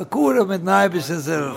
bekure mit neibisch zel